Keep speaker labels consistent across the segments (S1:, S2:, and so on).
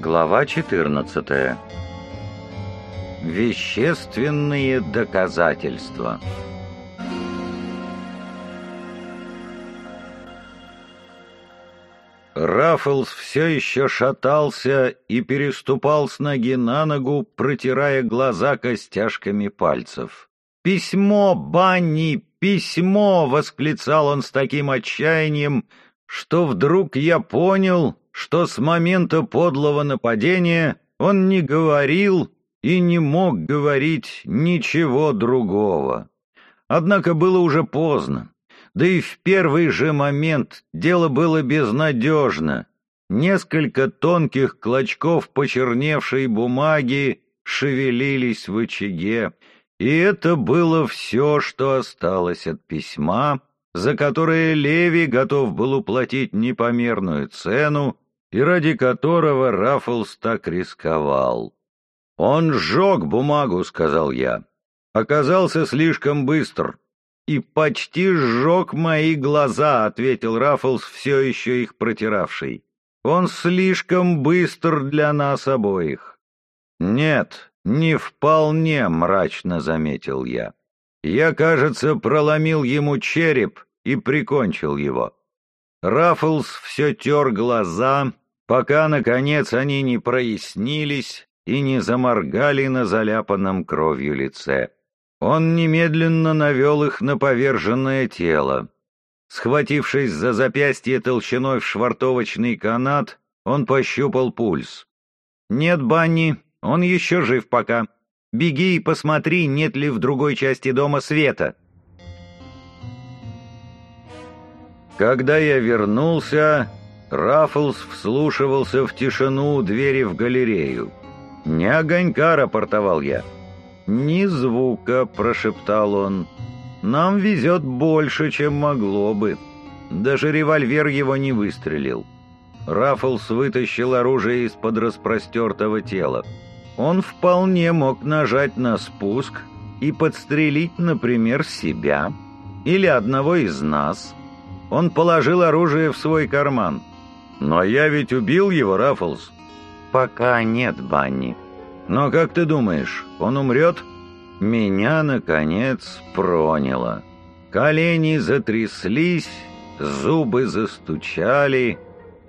S1: Глава 14. Вещественные доказательства. Раффлс все еще шатался и переступал с ноги на ногу, протирая глаза костяшками пальцев. «Письмо, Банни, письмо!» — восклицал он с таким отчаянием, что вдруг я понял, что с момента подлого нападения он не говорил и не мог говорить ничего другого. Однако было уже поздно. Да и в первый же момент дело было безнадежно. Несколько тонких клочков почерневшей бумаги шевелились в очаге, и это было все, что осталось от письма, за которое Леви готов был уплатить непомерную цену и ради которого Раффлс так рисковал. «Он сжег бумагу», — сказал я. «Оказался слишком быстр». «И почти сжег мои глаза», — ответил Раффлс, все еще их протиравший. «Он слишком быстр для нас обоих». «Нет, не вполне», — мрачно заметил я. «Я, кажется, проломил ему череп и прикончил его». Раффлс все тер глаза, пока, наконец, они не прояснились и не заморгали на заляпанном кровью лице. Он немедленно навел их на поверженное тело. Схватившись за запястье толщиной в швартовочный канат, он пощупал пульс. «Нет, Банни, он еще жив пока. Беги и посмотри, нет ли в другой части дома света». Когда я вернулся, Раффлс вслушивался в тишину двери в галерею. «Не огонька», — рапортовал я. «Ни звука», — прошептал он. «Нам везет больше, чем могло бы. Даже револьвер его не выстрелил». Раффлс вытащил оружие из-под распростертого тела. Он вполне мог нажать на спуск и подстрелить, например, себя или одного из нас. Он положил оружие в свой карман. «Но я ведь убил его, Раффлс». «Пока нет, Банни». «Но как ты думаешь, он умрет?» Меня, наконец, проняло. Колени затряслись, зубы застучали.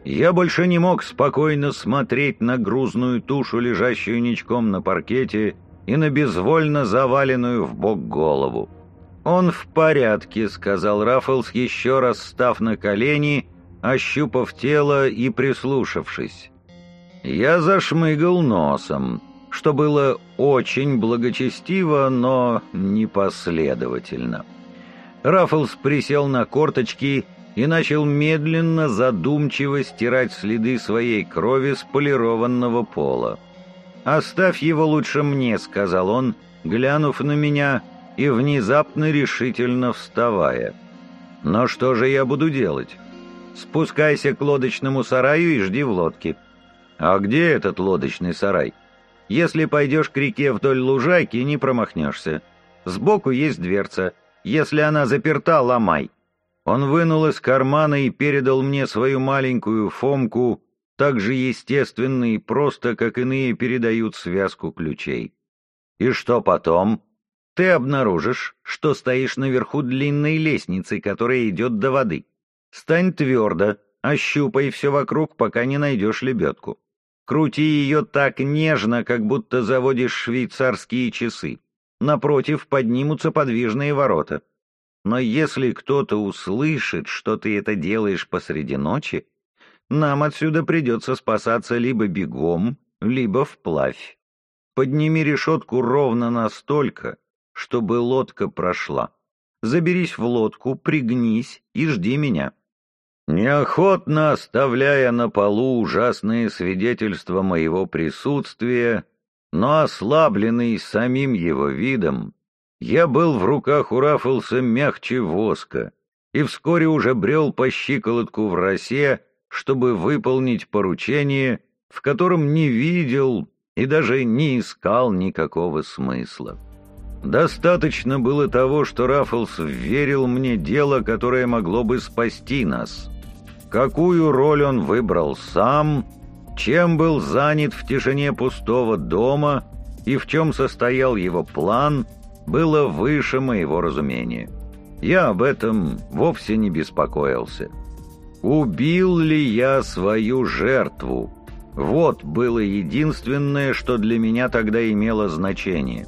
S1: Я больше не мог спокойно смотреть на грузную тушу, лежащую ничком на паркете, и на безвольно заваленную в бок голову. «Он в порядке», — сказал Раффлс, еще раз став на колени ощупав тело и прислушавшись. Я зашмыгал носом, что было очень благочестиво, но непоследовательно. Раффлс присел на корточки и начал медленно, задумчиво стирать следы своей крови с полированного пола. «Оставь его лучше мне», — сказал он, глянув на меня и внезапно решительно вставая. «Но что же я буду делать?» Спускайся к лодочному сараю и жди в лодке. А где этот лодочный сарай? Если пойдешь к реке вдоль лужайки, не промахнешься. Сбоку есть дверца. Если она заперта, ломай. Он вынул из кармана и передал мне свою маленькую фомку, так же естественно и просто, как иные передают связку ключей. И что потом? Ты обнаружишь, что стоишь наверху длинной лестницы, которая идет до воды. Стань твердо, ощупай все вокруг, пока не найдешь лебедку. Крути ее так нежно, как будто заводишь швейцарские часы. Напротив поднимутся подвижные ворота. Но если кто-то услышит, что ты это делаешь посреди ночи, нам отсюда придется спасаться либо бегом, либо вплавь. Подними решетку ровно настолько, чтобы лодка прошла. Заберись в лодку, пригнись и жди меня. Неохотно оставляя на полу ужасные свидетельства моего присутствия, но ослабленный самим его видом, я был в руках у Раффлса мягче воска и вскоре уже брел по щиколотку в росе, чтобы выполнить поручение, в котором не видел и даже не искал никакого смысла. Достаточно было того, что Раффлс верил мне дело, которое могло бы спасти нас — Какую роль он выбрал сам, чем был занят в тишине пустого дома и в чем состоял его план, было выше моего разумения. Я об этом вовсе не беспокоился. Убил ли я свою жертву? Вот было единственное, что для меня тогда имело значение.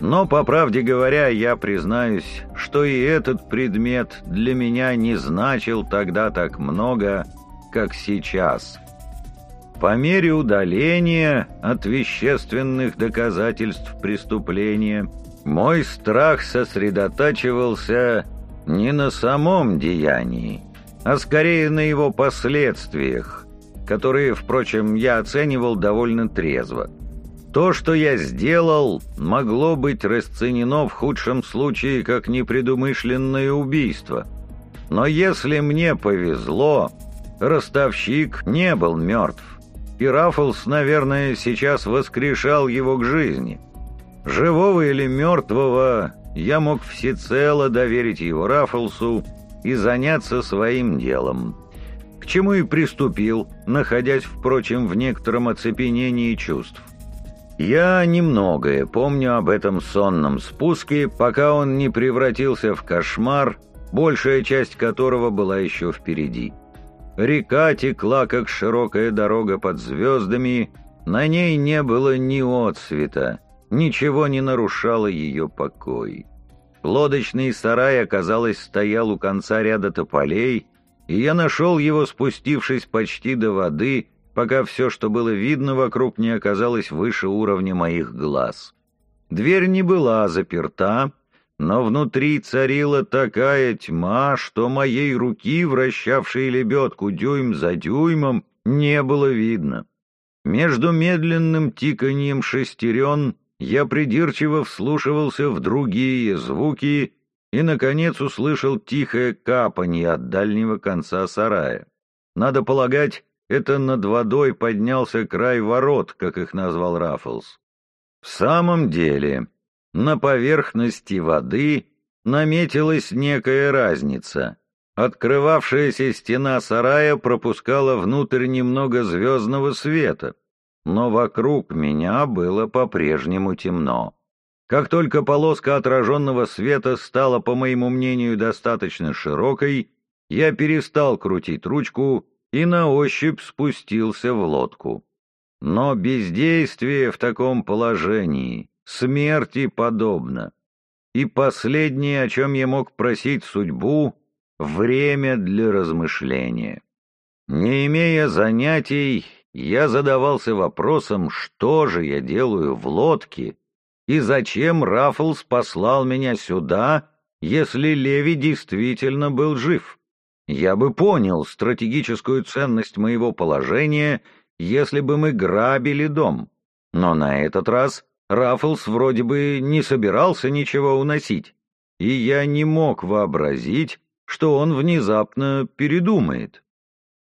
S1: Но, по правде говоря, я признаюсь, что и этот предмет для меня не значил тогда так много, как сейчас. По мере удаления от вещественных доказательств преступления – мой страх сосредотачивался не на самом деянии, а скорее на его последствиях, которые, впрочем, я оценивал довольно трезво. То, что я сделал, могло быть расценено в худшем случае как непредумышленное убийство. Но если мне повезло, ростовщик не был мертв, и Раффлс, наверное, сейчас воскрешал его к жизни. Живого или мертвого, я мог всецело доверить его Раффлсу и заняться своим делом, к чему и приступил, находясь, впрочем, в некотором оцепенении чувств. Я немногое помню об этом сонном спуске, пока он не превратился в кошмар, большая часть которого была еще впереди. Река текла, как широкая дорога под звездами, на ней не было ни отсвета, Ничего не нарушало ее покой. Лодочный сарай, оказалось, стоял у конца ряда тополей, и я нашел его, спустившись почти до воды, пока все, что было видно вокруг, не оказалось выше уровня моих глаз. Дверь не была заперта, но внутри царила такая тьма, что моей руки, вращавшей лебедку дюйм за дюймом, не было видно. Между медленным тиканьем шестерен я придирчиво вслушивался в другие звуки и, наконец, услышал тихое капанье от дальнего конца сарая. Надо полагать, это над водой поднялся край ворот, как их назвал Раффлс. В самом деле, на поверхности воды наметилась некая разница. Открывавшаяся стена сарая пропускала внутрь немного звездного света — но вокруг меня было по-прежнему темно. Как только полоска отраженного света стала, по моему мнению, достаточно широкой, я перестал крутить ручку и на ощупь спустился в лодку. Но бездействие в таком положении смерти подобно. И последнее, о чем я мог просить судьбу — время для размышления. Не имея занятий, я задавался вопросом, что же я делаю в лодке, и зачем Раффлс послал меня сюда, если Леви действительно был жив. Я бы понял стратегическую ценность моего положения, если бы мы грабили дом. Но на этот раз Раффлс вроде бы не собирался ничего уносить, и я не мог вообразить, что он внезапно передумает.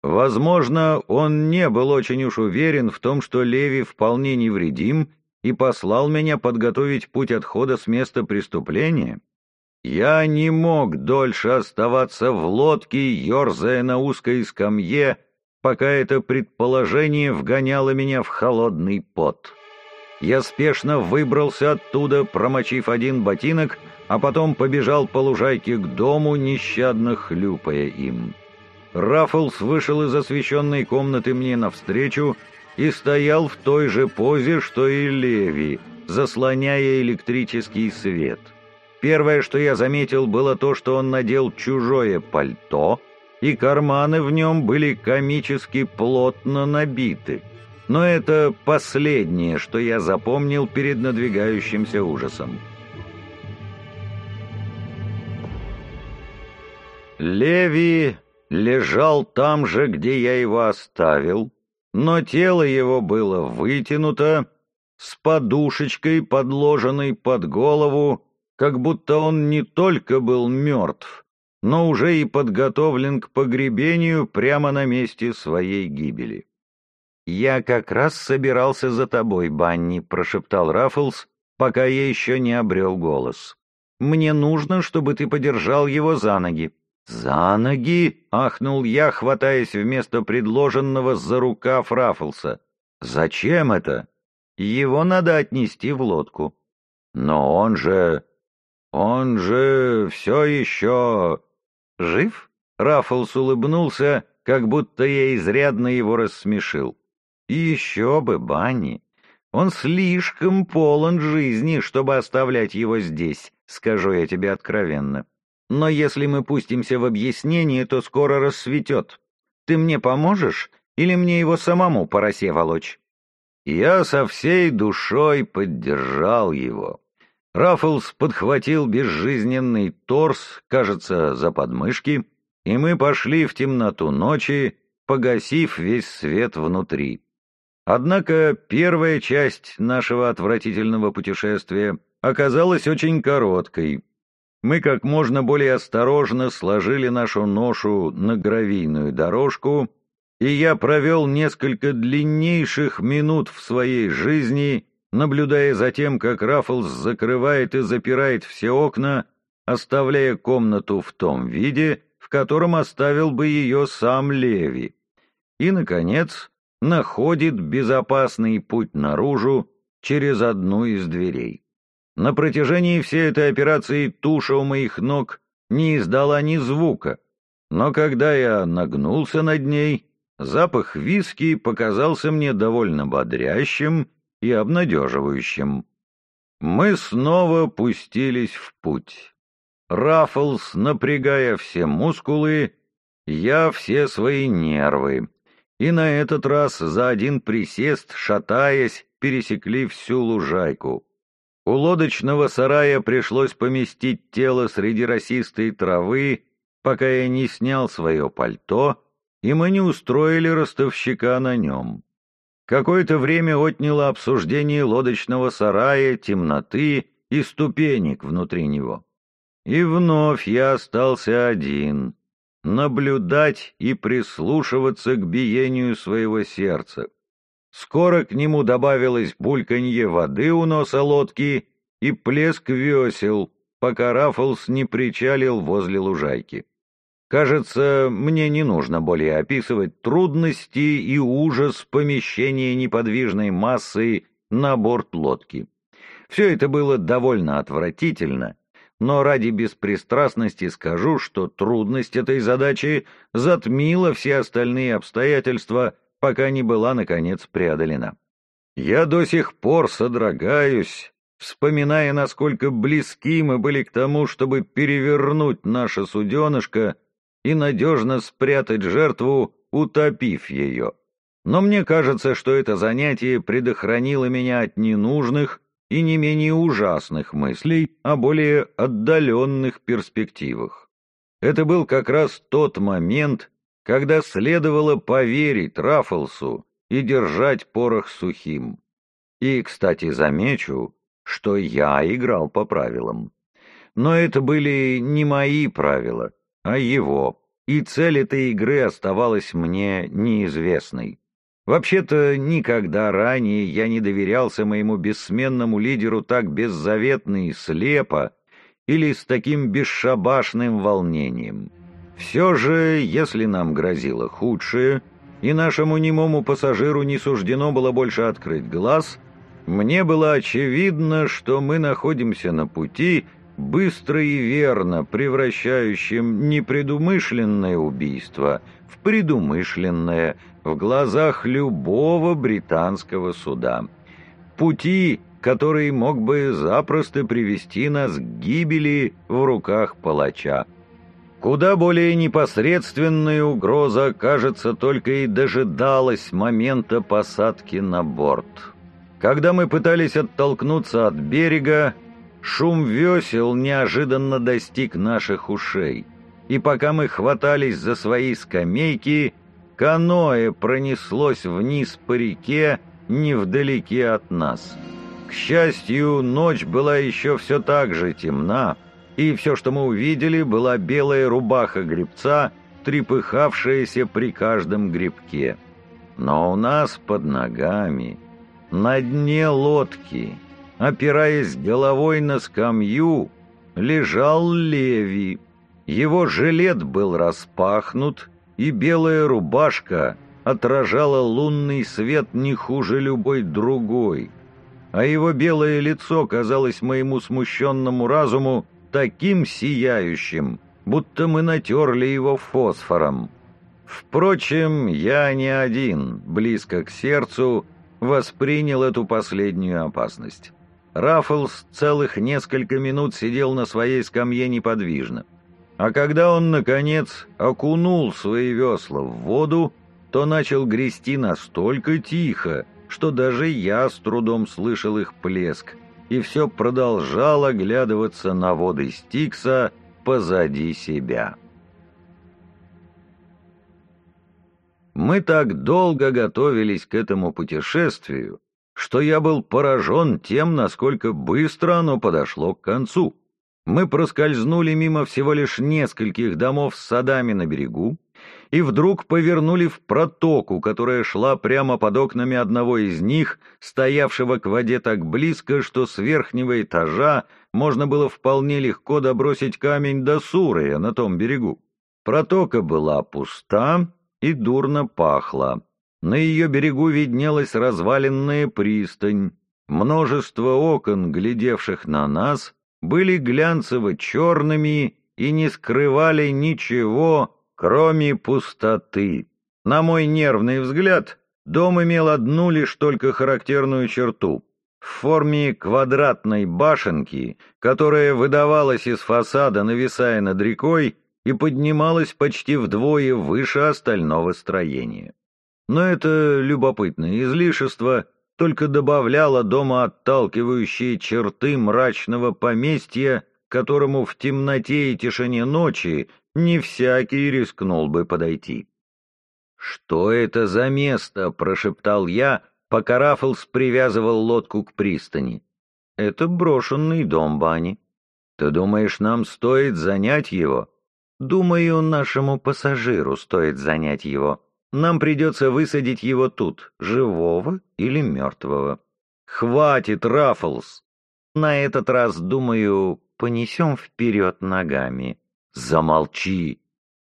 S1: Возможно, он не был очень уж уверен в том, что Леви вполне невредим и послал меня подготовить путь отхода с места преступления. Я не мог дольше оставаться в лодке, ерзая на узкой скамье, пока это предположение вгоняло меня в холодный пот. Я спешно выбрался оттуда, промочив один ботинок, а потом побежал по лужайке к дому, нещадно хлюпая им. Раффлс вышел из освещенной комнаты мне навстречу и стоял в той же позе, что и Леви, заслоняя электрический свет. Первое, что я заметил, было то, что он надел чужое пальто, и карманы в нем были комически плотно набиты. Но это последнее, что я запомнил перед надвигающимся ужасом. Леви лежал там же, где я его оставил, но тело его было вытянуто, с подушечкой, подложенной под голову, как будто он не только был мертв, но уже и подготовлен к погребению прямо на месте своей гибели. «Я как раз собирался за тобой, Банни», — прошептал Раффлс, пока я еще не обрел голос. «Мне нужно, чтобы ты подержал его за ноги. «За ноги!» — ахнул я, хватаясь вместо предложенного за рукав Раффлса. «Зачем это?» «Его надо отнести в лодку». «Но он же... он же все еще...» «Жив?» — Раффлс улыбнулся, как будто я изрядно его рассмешил. «Еще бы, Банни! Он слишком полон жизни, чтобы оставлять его здесь, скажу я тебе откровенно. Но если мы пустимся в объяснение, то скоро рассветет. Ты мне поможешь или мне его самому по росе волочь?» Я со всей душой поддержал его. Раффлс подхватил безжизненный торс, кажется, за подмышки, и мы пошли в темноту ночи, погасив весь свет внутри. Однако первая часть нашего отвратительного путешествия оказалась очень короткой. Мы как можно более осторожно сложили нашу ношу на гравийную дорожку, и я провел несколько длиннейших минут в своей жизни, наблюдая за тем, как Раффлс закрывает и запирает все окна, оставляя комнату в том виде, в котором оставил бы ее сам Леви. И, наконец, находит безопасный путь наружу через одну из дверей. На протяжении всей этой операции туша у моих ног не издала ни звука, но когда я нагнулся над ней, запах виски показался мне довольно бодрящим и обнадеживающим. Мы снова пустились в путь. Раффлс, напрягая все мускулы, я все свои нервы, и на этот раз за один присест, шатаясь, пересекли всю лужайку. У лодочного сарая пришлось поместить тело среди росистой травы, пока я не снял свое пальто, и мы не устроили ростовщика на нем. Какое-то время отняло обсуждение лодочного сарая, темноты и ступенек внутри него. И вновь я остался один, наблюдать и прислушиваться к биению своего сердца. Скоро к нему добавилось бульканье воды у носа лодки и плеск весел, пока Раффлс не причалил возле лужайки. Кажется, мне не нужно более описывать трудности и ужас помещения неподвижной массы на борт лодки. Все это было довольно отвратительно, но ради беспристрастности скажу, что трудность этой задачи затмила все остальные обстоятельства, пока не была, наконец, преодолена. Я до сих пор содрогаюсь, вспоминая, насколько близки мы были к тому, чтобы перевернуть наше суденышко и надежно спрятать жертву, утопив ее. Но мне кажется, что это занятие предохранило меня от ненужных, и не менее ужасных мыслей о более отдаленных перспективах. Это был как раз тот момент, когда следовало поверить Раффлсу и держать порох сухим. И, кстати, замечу, что я играл по правилам. Но это были не мои правила, а его, и цель этой игры оставалась мне неизвестной. Вообще-то, никогда ранее я не доверялся моему бессменному лидеру так беззаветно и слепо или с таким бесшабашным волнением. Все же, если нам грозило худшее, и нашему немому пассажиру не суждено было больше открыть глаз, мне было очевидно, что мы находимся на пути, быстро и верно превращающим непредумышленное убийство в предумышленное, в глазах любого британского суда. Пути, который мог бы запросто привести нас к гибели в руках палача. Куда более непосредственная угроза, кажется, только и дожидалась момента посадки на борт. Когда мы пытались оттолкнуться от берега, шум весел неожиданно достиг наших ушей, и пока мы хватались за свои скамейки, Каноэ пронеслось вниз по реке, невдалеке от нас. К счастью, ночь была еще все так же темна, и все, что мы увидели, была белая рубаха гребца, трепыхавшаяся при каждом грибке. Но у нас под ногами, на дне лодки, опираясь головой на скамью, лежал Леви, Его жилет был распахнут, и белая рубашка отражала лунный свет не хуже любой другой, а его белое лицо казалось моему смущенному разуму таким сияющим, будто мы натерли его фосфором. Впрочем, я не один, близко к сердцу, воспринял эту последнюю опасность. Раффлс целых несколько минут сидел на своей скамье неподвижно. А когда он, наконец, окунул свои весла в воду, то начал грести настолько тихо, что даже я с трудом слышал их плеск, и все продолжал оглядываться на воды Стикса позади себя. Мы так долго готовились к этому путешествию, что я был поражен тем, насколько быстро оно подошло к концу. Мы проскользнули мимо всего лишь нескольких домов с садами на берегу и вдруг повернули в протоку, которая шла прямо под окнами одного из них, стоявшего к воде так близко, что с верхнего этажа можно было вполне легко добросить камень до Сурыя на том берегу. Протока была пуста и дурно пахла. На ее берегу виднелась разваленная пристань. Множество окон, глядевших на нас, были глянцево-черными и не скрывали ничего, кроме пустоты. На мой нервный взгляд, дом имел одну лишь только характерную черту — в форме квадратной башенки, которая выдавалась из фасада, нависая над рекой, и поднималась почти вдвое выше остального строения. Но это любопытное излишество только добавляло дома отталкивающие черты мрачного поместья, которому в темноте и тишине ночи не всякий рискнул бы подойти. «Что это за место?» — прошептал я, пока Раффлс привязывал лодку к пристани. «Это брошенный дом, Бани. Ты думаешь, нам стоит занять его?» «Думаю, нашему пассажиру стоит занять его. Нам придется высадить его тут, живого или мертвого. Хватит, Раффлс! На этот раз, думаю, понесем вперед ногами. Замолчи!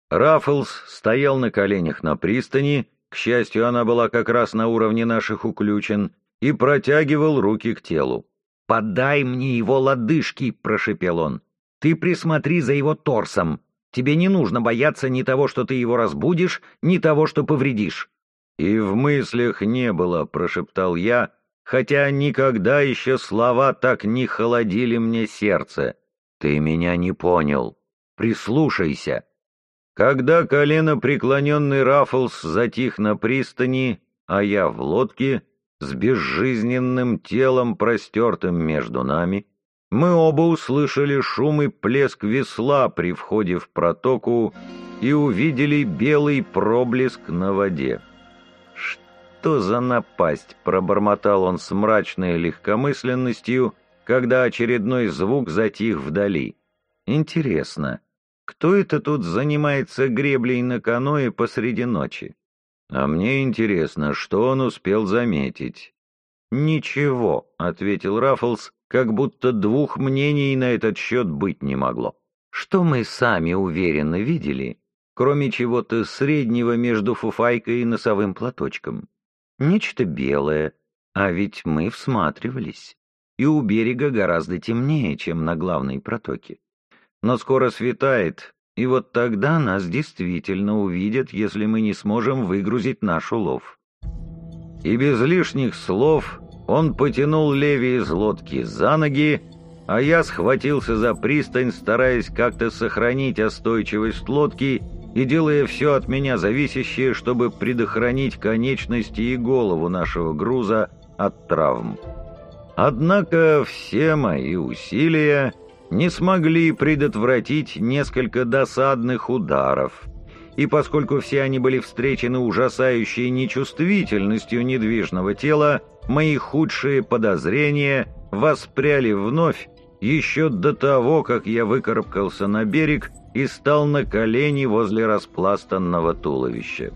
S1: Раффлс стоял на коленях на пристани, к счастью, она была как раз на уровне наших уключен, и протягивал руки к телу. «Подай мне его лодыжки!» — прошепел он. «Ты присмотри за его торсом. Тебе не нужно бояться ни того, что ты его разбудишь, ни того, что повредишь». «И в мыслях не было», — прошептал я, хотя никогда еще слова так не холодили мне сердце. «Ты меня не понял. Прислушайся». Когда колено преклоненный Раффлс затих на пристани, а я в лодке, с безжизненным телом, простертым между нами, мы оба услышали шум и плеск весла при входе в протоку и увидели белый проблеск на воде. «Что за напасть?» — пробормотал он с мрачной легкомысленностью, когда очередной звук затих вдали. «Интересно, кто это тут занимается греблей на каное посреди ночи? А мне интересно, что он успел заметить». «Ничего», — ответил Раффлс, как будто двух мнений на этот счет быть не могло. Что мы сами уверенно видели, кроме чего-то среднего между фуфайкой и носовым платочком? Нечто белое, а ведь мы всматривались. И у берега гораздо темнее, чем на главной протоке. Но скоро светает, и вот тогда нас действительно увидят, если мы не сможем выгрузить наш улов. И без лишних слов он потянул Леви из лодки за ноги, а я схватился за пристань, стараясь как-то сохранить остойчивость лодки и делая все от меня зависящее, чтобы предохранить конечности и голову нашего груза от травм. Однако все мои усилия не смогли предотвратить несколько досадных ударов, и поскольку все они были встречены ужасающей нечувствительностью недвижного тела, мои худшие подозрения воспряли вновь еще до того, как я выкарабкался на берег и стал на колени возле распластанного туловища.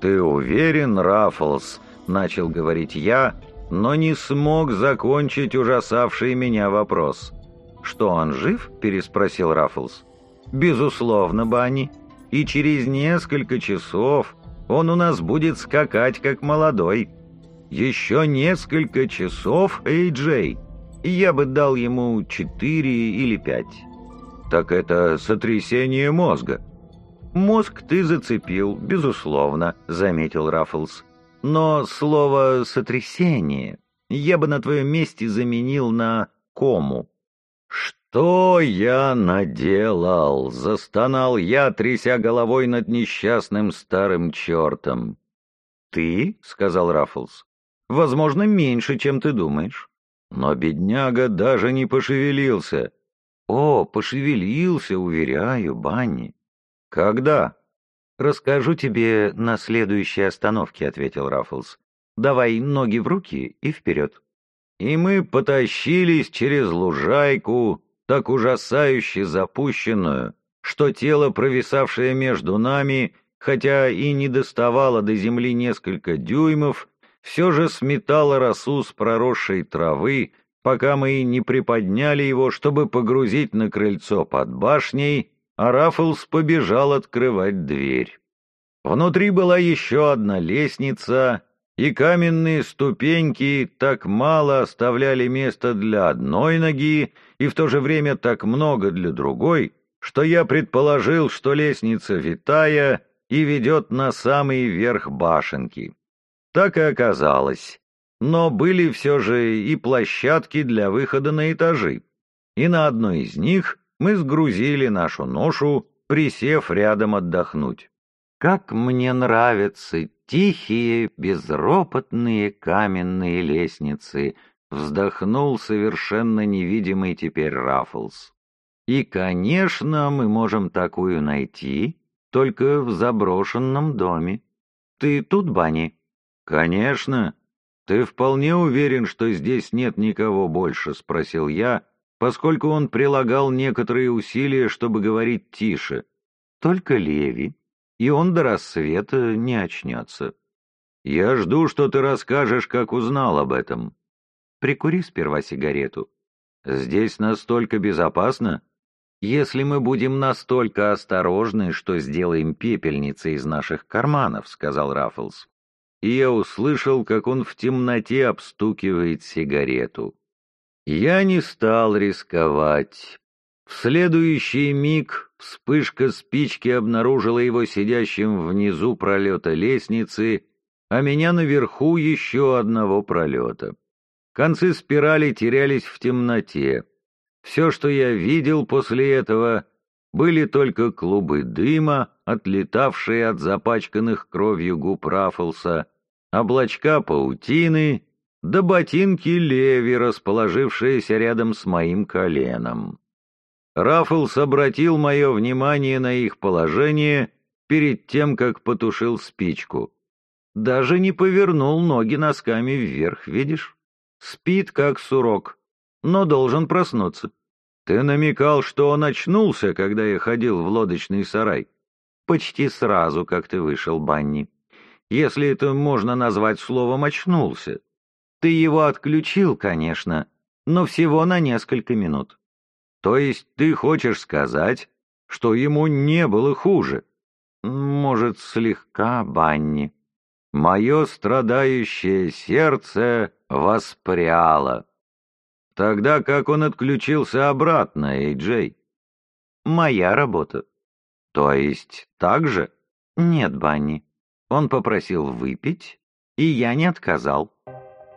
S1: «Ты уверен, Раффлс?» — начал говорить я, но не смог закончить ужасавший меня вопрос. «Что, он жив?» — переспросил Раффлс. «Безусловно, Банни. И через несколько часов он у нас будет скакать, как молодой. Еще несколько часов, Эй, Джей, я бы дал ему четыре или пять. Так это сотрясение мозга». «Мозг ты зацепил, безусловно», — заметил Раффлс. «Но слово «сотрясение» я бы на твоем месте заменил на «кому». «Что я наделал?» — застонал я, тряся головой над несчастным старым чертом. «Ты?» — сказал Раффлс. «Возможно, меньше, чем ты думаешь». Но бедняга даже не пошевелился. «О, пошевелился, уверяю, Банни». «Когда?» «Расскажу тебе на следующей остановке», — ответил Раффлс. «Давай ноги в руки и вперед». И мы потащились через лужайку, так ужасающе запущенную, что тело, провисавшее между нами, хотя и не доставало до земли несколько дюймов, все же сметало росу с проросшей травы, пока мы не приподняли его, чтобы погрузить на крыльцо под башней, а Раффлс побежал открывать дверь. Внутри была еще одна лестница, и каменные ступеньки так мало оставляли места для одной ноги и в то же время так много для другой, что я предположил, что лестница витая и ведет на самый верх башенки. Так и оказалось. Но были все же и площадки для выхода на этажи, и на одной из них мы сгрузили нашу ношу, присев рядом отдохнуть. Как мне нравятся тихие, безропотные каменные лестницы, вздохнул совершенно невидимый теперь Раффлс. И, конечно, мы можем такую найти только в заброшенном доме. Ты тут, Бани? Конечно. Ты вполне уверен, что здесь нет никого больше, спросил я, поскольку он прилагал некоторые усилия, чтобы говорить тише. Только Леви, и он до рассвета не очнется. Я жду, что ты расскажешь, как узнал об этом. Прикури сперва сигарету. Здесь настолько безопасно, если мы будем настолько осторожны, что сделаем пепельницы из наших карманов, сказал Раффлс. И я услышал, как он в темноте обстукивает сигарету. Я не стал рисковать. В следующий миг вспышка спички обнаружила его сидящим внизу пролета лестницы, а меня наверху еще одного пролета. Концы спирали терялись в темноте. Все, что я видел после этого, были только клубы дыма, отлетавшие от запачканных кровью губ Раффлса, облачка паутины да ботинки Леви, расположившиеся рядом с моим коленом. Раффлс обратил мое внимание на их положение перед тем, как потушил спичку. Даже не повернул ноги носками вверх, видишь? Спит, как сурок, но должен проснуться. Ты намекал, что он очнулся, когда я ходил в лодочный сарай. Почти сразу, как ты вышел, Банни. Если это можно назвать словом «очнулся». Ты его отключил, конечно, но всего на несколько минут. То есть ты хочешь сказать, что ему не было хуже? Может, слегка, Банни. Мое страдающее сердце воспряло. Тогда как он отключился обратно, Эй-Джей? Моя работа. То есть так же? Нет, Банни. Он попросил выпить, и я не отказал.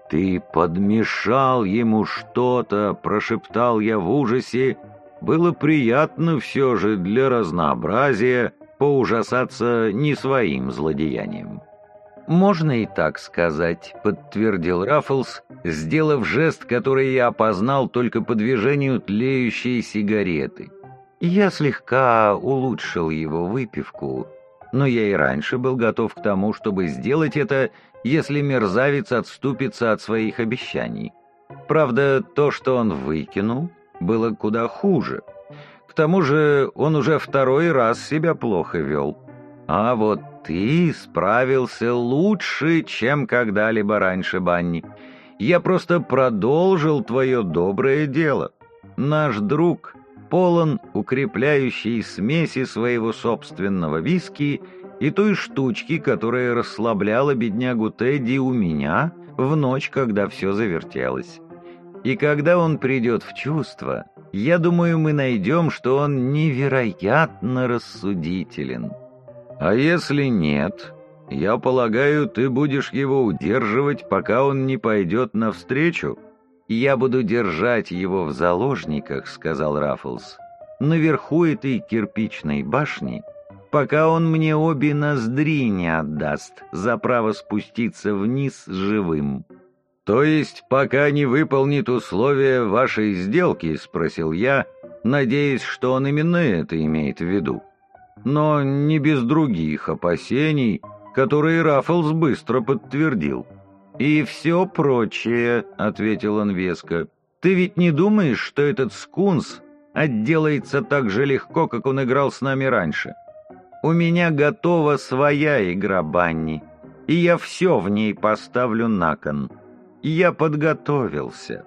S1: «Ты подмешал ему что-то», — прошептал я в ужасе. Было приятно все же для разнообразия поужасаться не своим злодеянием. «Можно и так сказать», — подтвердил Раффлс, сделав жест, который я опознал только по движению тлеющей сигареты. Я слегка улучшил его выпивку, но я и раньше был готов к тому, чтобы сделать это, если мерзавец отступится от своих обещаний. Правда, то, что он выкинул, было куда хуже. К тому же он уже второй раз себя плохо вел. А вот ты справился лучше, чем когда-либо раньше, Банни. Я просто продолжил твое доброе дело. Наш друг полон укрепляющей смеси своего собственного виски и той штучки, которая расслабляла беднягу Тедди у меня в ночь, когда все завертелось. И когда он придет в чувство, я думаю, мы найдем, что он невероятно рассудителен. А если нет, я полагаю, ты будешь его удерживать, пока он не пойдет навстречу? «Я буду держать его в заложниках», — сказал Раффлс, «наверху этой кирпичной башни, пока он мне обе ноздри не отдаст за право спуститься вниз живым». «То есть пока не выполнит условия вашей сделки?» — спросил я, надеясь, что он именно это имеет в виду. Но не без других опасений, которые Раффлс быстро подтвердил. «И все прочее», — ответил он веско. «Ты ведь не думаешь, что этот скунс отделается так же легко, как он играл с нами раньше? У меня готова своя игра Банни, и я все в ней поставлю на кон. Я подготовился».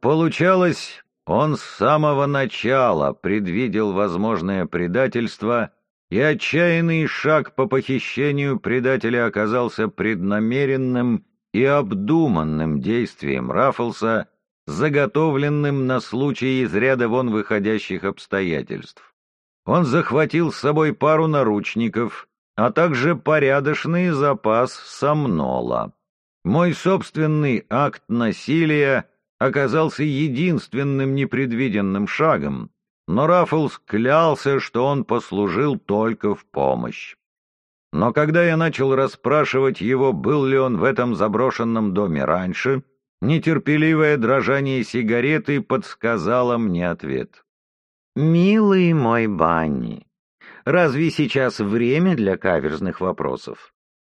S1: Получалось, он с самого начала предвидел возможное предательство и отчаянный шаг по похищению предателя оказался преднамеренным и обдуманным действием Раффлса, заготовленным на случай из ряда вон выходящих обстоятельств. Он захватил с собой пару наручников, а также порядочный запас сомнола. Мой собственный акт насилия оказался единственным непредвиденным шагом, но Раффлс клялся, что он послужил только в помощь. Но когда я начал расспрашивать его, был ли он в этом заброшенном доме раньше, нетерпеливое дрожание сигареты подсказало мне ответ. «Милый мой Банни, разве сейчас время для каверзных вопросов?»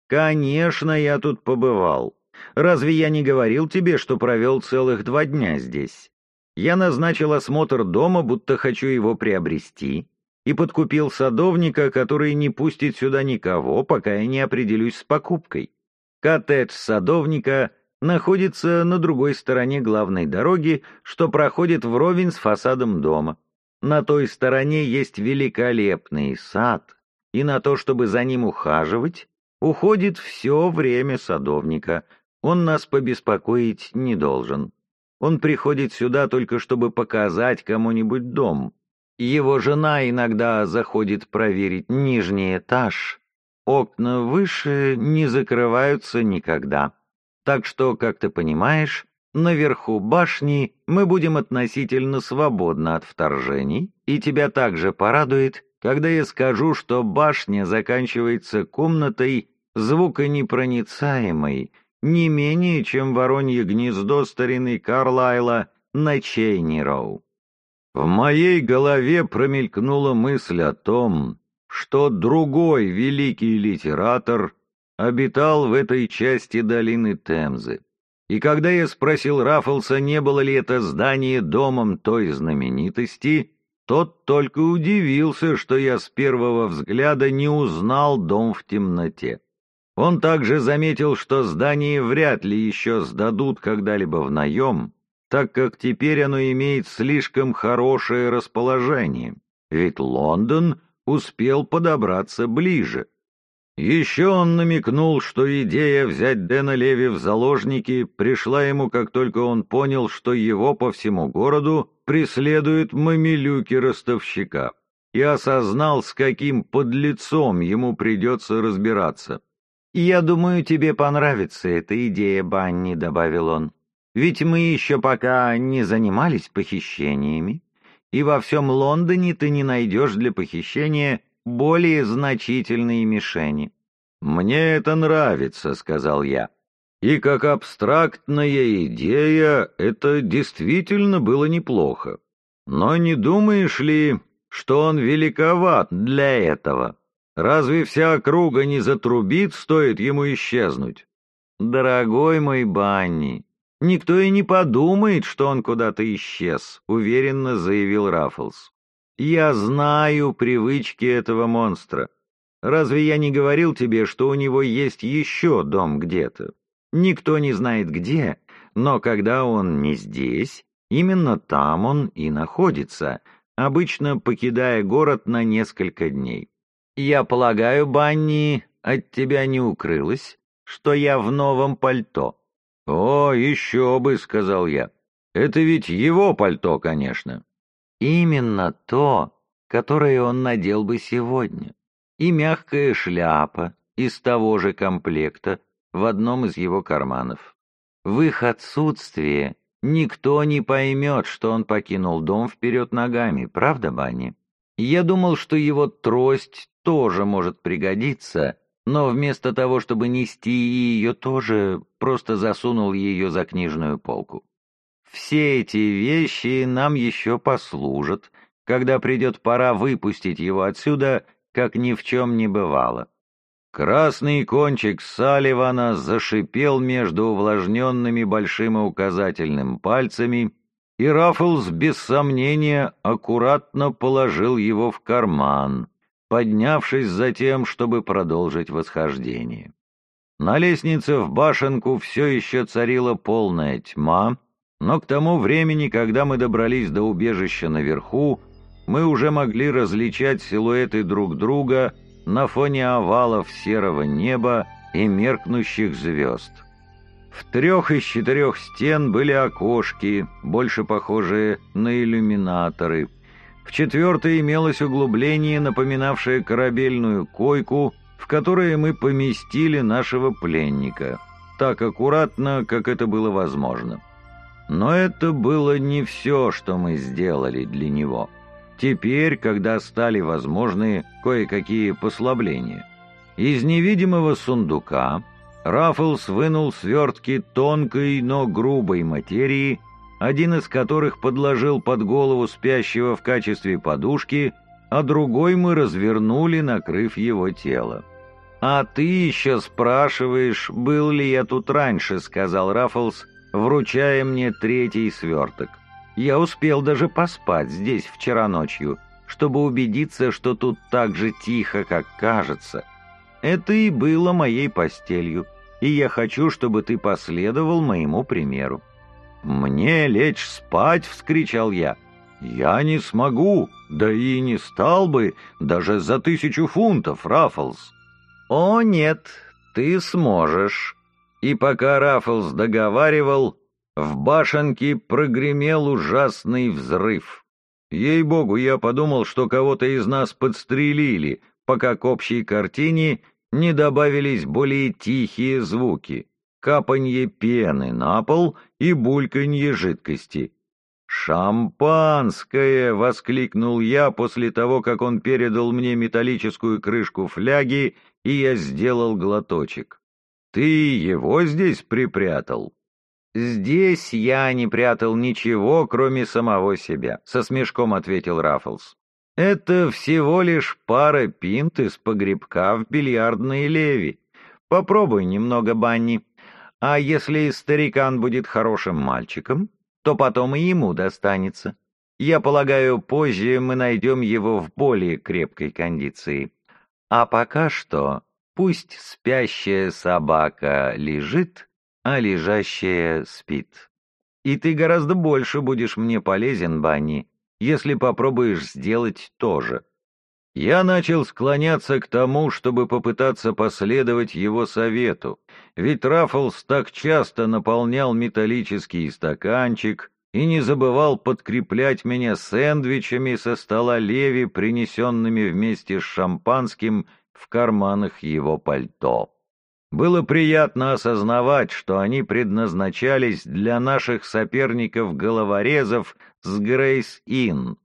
S1: «Конечно, я тут побывал. Разве я не говорил тебе, что провел целых два дня здесь? Я назначил осмотр дома, будто хочу его приобрести, и подкупил садовника, который не пустит сюда никого, пока я не определюсь с покупкой. Коттедж садовника находится на другой стороне главной дороги, что проходит вровень с фасадом дома. На той стороне есть великолепный сад, и на то, чтобы за ним ухаживать, уходит все время садовника. Он нас побеспокоить не должен. Он приходит сюда только чтобы показать кому-нибудь дом. Его жена иногда заходит проверить нижний этаж. Окна выше не закрываются никогда. Так что, как ты понимаешь, наверху башни мы будем относительно свободны от вторжений, и тебя также порадует, когда я скажу, что башня заканчивается комнатой звуконепроницаемой, не менее, чем воронье гнездо старины Карлайла на Чейни-Роу. В моей голове промелькнула мысль о том, что другой великий литератор обитал в этой части долины Темзы. И когда я спросил Раффлса, не было ли это здание домом той знаменитости, тот только удивился, что я с первого взгляда не узнал дом в темноте. Он также заметил, что здание вряд ли еще сдадут когда-либо в наем, так как теперь оно имеет слишком хорошее расположение, ведь Лондон успел подобраться ближе. Еще он намекнул, что идея взять Дэна Леви в заложники пришла ему, как только он понял, что его по всему городу преследуют мамилюки ростовщика, и осознал, с каким подлецом ему придется разбираться. «Я думаю, тебе понравится эта идея, Банни», — добавил он. «Ведь мы еще пока не занимались похищениями, и во всем Лондоне ты не найдешь для похищения более значительные мишени». «Мне это нравится», — сказал я. «И как абстрактная идея это действительно было неплохо. Но не думаешь ли, что он великоват для этого?» Разве вся округа не затрубит, стоит ему исчезнуть? Дорогой мой Банни, никто и не подумает, что он куда-то исчез, уверенно заявил Раффлс. Я знаю привычки этого монстра. Разве я не говорил тебе, что у него есть еще дом где-то? Никто не знает где, но когда он не здесь, именно там он и находится, обычно покидая город на несколько дней. «Я полагаю, Банни, от тебя не укрылось, что я в новом пальто?» «О, еще бы», — сказал я. «Это ведь его пальто, конечно». «Именно то, которое он надел бы сегодня. И мягкая шляпа из того же комплекта в одном из его карманов. В их отсутствие никто не поймет, что он покинул дом вперед ногами, правда, Банни? Я думал, что его трость тоже может пригодиться, но вместо того, чтобы нести ее тоже, просто засунул ее за книжную полку. Все эти вещи нам еще послужат, когда придет пора выпустить его отсюда, как ни в чем не бывало. Красный кончик Салливана зашипел между увлажненными большим и указательным пальцами, и Раффлс без сомнения аккуратно положил его в карман, поднявшись затем, чтобы продолжить восхождение. На лестнице в башенку все еще царила полная тьма, но к тому времени, когда мы добрались до убежища наверху, мы уже могли различать силуэты друг друга — на фоне овалов серого неба и меркнущих звезд. В трех из четырех стен были окошки, больше похожие на иллюминаторы. В четвертой имелось углубление, напоминавшее корабельную койку, в которое мы поместили нашего пленника, так аккуратно, как это было возможно. Но это было не все, что мы сделали для него. Теперь, когда стали возможны кое-какие послабления. Из невидимого сундука Раффлс вынул свертки тонкой, но грубой материи, один из которых подложил под голову спящего в качестве подушки, а другой мы развернули, накрыв его тело. «А ты еще спрашиваешь, был ли я тут раньше», — сказал Раффлс, вручая мне третий сверток. Я успел даже поспать здесь вчера ночью, чтобы убедиться, что тут так же тихо, как кажется. Это и было моей постелью, и я хочу, чтобы ты последовал моему примеру». «Мне лечь спать!» — вскричал я. «Я не смогу, да и не стал бы, даже за тысячу фунтов, Раффлс». «О, нет, ты сможешь». И пока Раффлс договаривал, в башенке прогремел ужасный взрыв. Ей-богу, я подумал, что кого-то из нас подстрелили, пока к общей картине не добавились более тихие звуки — капанье пены на пол и бульканье жидкости. «Шампанское!» — воскликнул я после того, как он передал мне металлическую крышку фляги, и я сделал глоточек. «Ты его здесь припрятал?» «Здесь я не прятал ничего, кроме самого себя», — со смешком ответил Раффлс. «Это всего лишь пара пинт из погребка в бильярдной леви. Попробуй немного, Банни. А если старикан будет хорошим мальчиком, то потом и ему достанется. Я полагаю, позже мы найдем его в более крепкой кондиции. А пока что пусть спящая собака лежит, а лежащая спит. И ты гораздо больше будешь мне полезен, Банни, если попробуешь сделать то же. Я начал склоняться к тому, чтобы попытаться последовать его совету, ведь Раффлс так часто наполнял металлический стаканчик и не забывал подкреплять меня сэндвичами со стола Леви, принесенными вместе с шампанским в карманах его пальто. Было приятно осознавать, что они предназначались для наших соперников-головорезов с Грейс-Инн.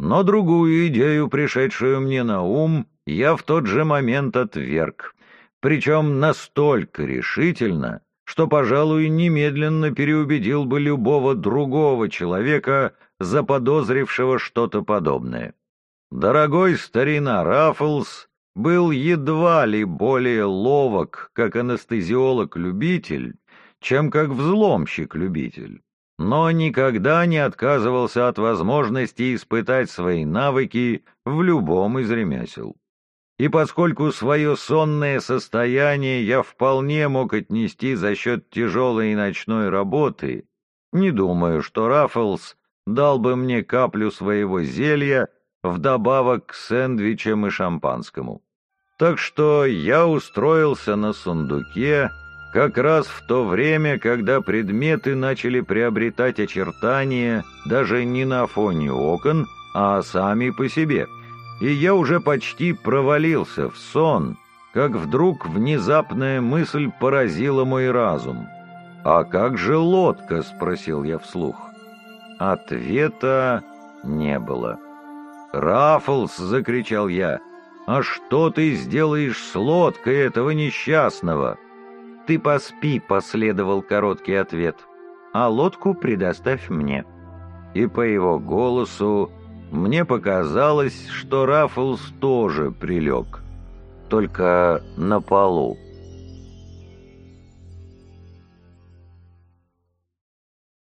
S1: Но другую идею, пришедшую мне на ум, я в тот же момент отверг, причем настолько решительно, что, пожалуй, немедленно переубедил бы любого другого человека, заподозрившего что-то подобное. Дорогой старина Раффлс был едва ли более ловок, как анестезиолог-любитель, чем как взломщик-любитель, но никогда не отказывался от возможности испытать свои навыки в любом из ремесел. И поскольку свое сонное состояние я вполне мог отнести за счет тяжелой ночной работы, не думаю, что Раффлс дал бы мне каплю своего зелья вдобавок к сэндвичам и шампанскому. Так что я устроился на сундуке как раз в то время, когда предметы начали приобретать очертания даже не на фоне окон, а сами по себе. И я уже почти провалился в сон, как вдруг внезапная мысль поразила мой разум. «А как же лодка?» — спросил я вслух. Ответа не было. «Раффлс!» — закричал я. «А что ты сделаешь с лодкой этого несчастного?» «Ты поспи», — последовал короткий ответ. «А лодку предоставь мне». И по его голосу мне показалось, что Раффлс тоже прилег, только на полу.